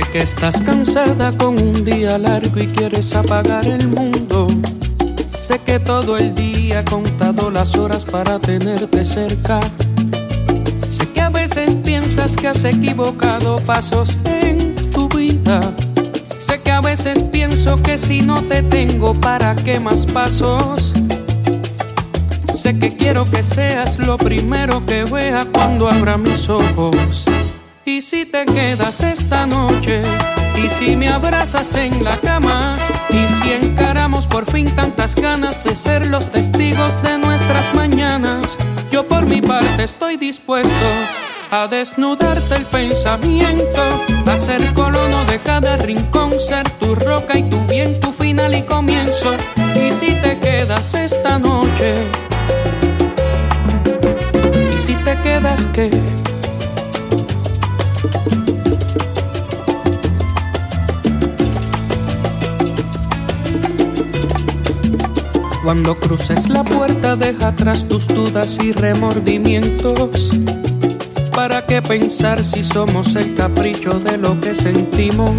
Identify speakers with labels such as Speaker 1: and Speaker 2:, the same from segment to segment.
Speaker 1: que estás cansada con un día largo y quieres apagar el mundo. Sé que todo el día he contado las horas para tenerte cerca. Sé que a veces piensas que has equivocado pasos en tu vida. Sé que a veces pienso que si no te tengo, ¿para qué más pasos? Sé que quiero que seas lo primero que vea cuando abra mis ojos. Y si te quedas esta noche, y si me abrazas en la cama, y si encaramos por fin tantas ganas de ser los testigos de nuestras mañanas, yo por mi parte estoy dispuesto a desnudarte el pensamiento, a ser colono de cada rincón, ser tu roca y tu bien, tu final y comienzo. Y si te quedas esta noche, y si te quedas que Cuando cruces la puerta deja atrás tus dudas y remordimientos. ¿Para qué pensar si somos el capricho de lo que sentimos?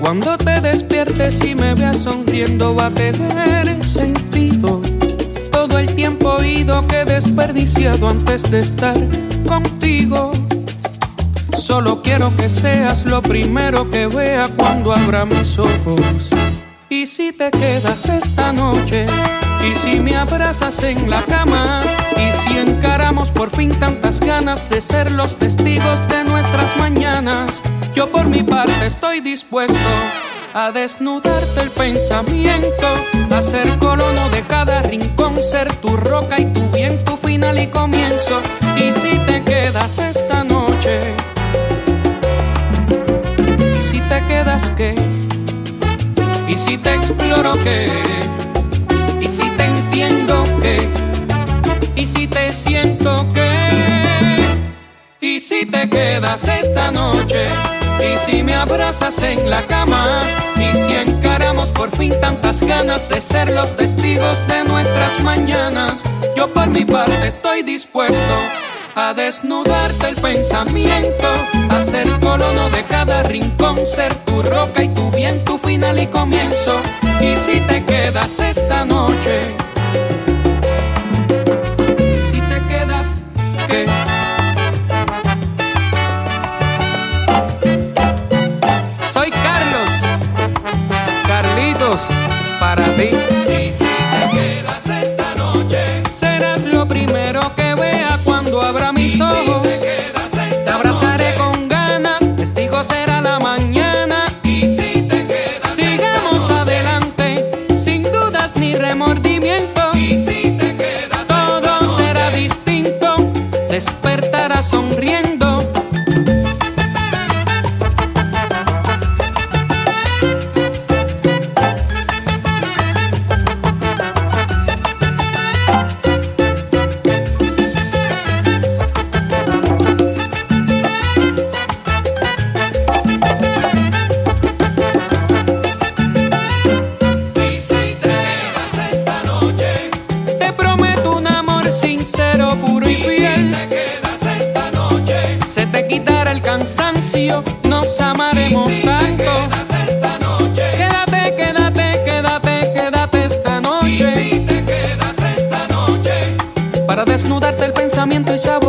Speaker 1: Cuando te despiertes y me veas sonriendo va a tener sentido. Todo el tiempo oído que he desperdiciado antes de estar contigo. Solo quiero que seas lo primero que vea cuando abra mis ojos. Y si te quedas esta noche, y si me abrazas en la cama, y si encaramos por fin tantas ganas de ser los testigos de nuestras mañanas, yo por mi parte estoy dispuesto a desnudarte el pensamiento, a ser colono de cada rincón, ser tu roca y tu bien, tu final y comienzo. Y si te quedas esta noche, y si te quedas que y si te exploro qué, y si te entiendo qué, y si te siento qué, y si te quedas esta noche, y si me abrazas en la cama, y si encaramos por fin tantas ganas de ser los testigos de nuestras mañanas, yo por mi parte estoy dispuesto a desnudarte el pensamiento, a ser colono de cada rincón, ser tu roca y tu bien, tu final y comienzo. Y si te quedas esta noche, puro y
Speaker 2: y si te quedas esta noche,
Speaker 1: Se te quitará el cansancio, nos amaremos
Speaker 2: si te
Speaker 1: tanto.
Speaker 2: quedas esta noche,
Speaker 1: Quédate, quédate, quédate, quédate esta
Speaker 2: y
Speaker 1: noche.
Speaker 2: si te quedas esta noche,
Speaker 1: Para desnudarte el pensamiento y miel.